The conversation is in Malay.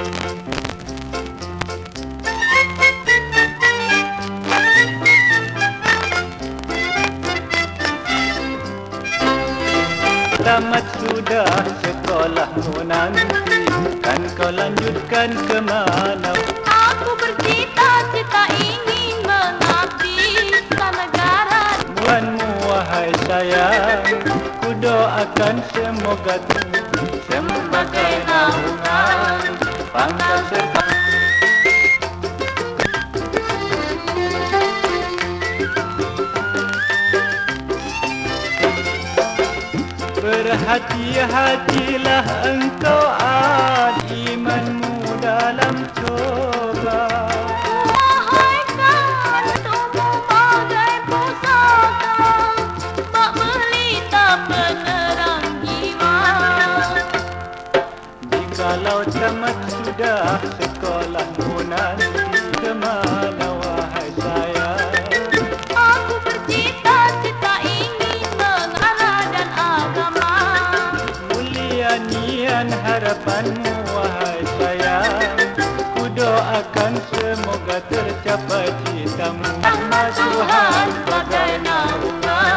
Tamat sudah sekolahmu nanti Kan kau lanjutkan ke mana Aku bercita-cita ingin mengabdikan negara. Buanmu wahai sayang Ku doakan semoga tinggi Berhati-hatilah engkau ad Kalau tamat sudah sekolahmu nanti kemana wahai sayang Aku bercita-cita ingin mengarah dan agama. Mulia nian harapanmu wahai sayang Ku doakan semoga tercapai cita-mu. Tak masuhan bagai naungan.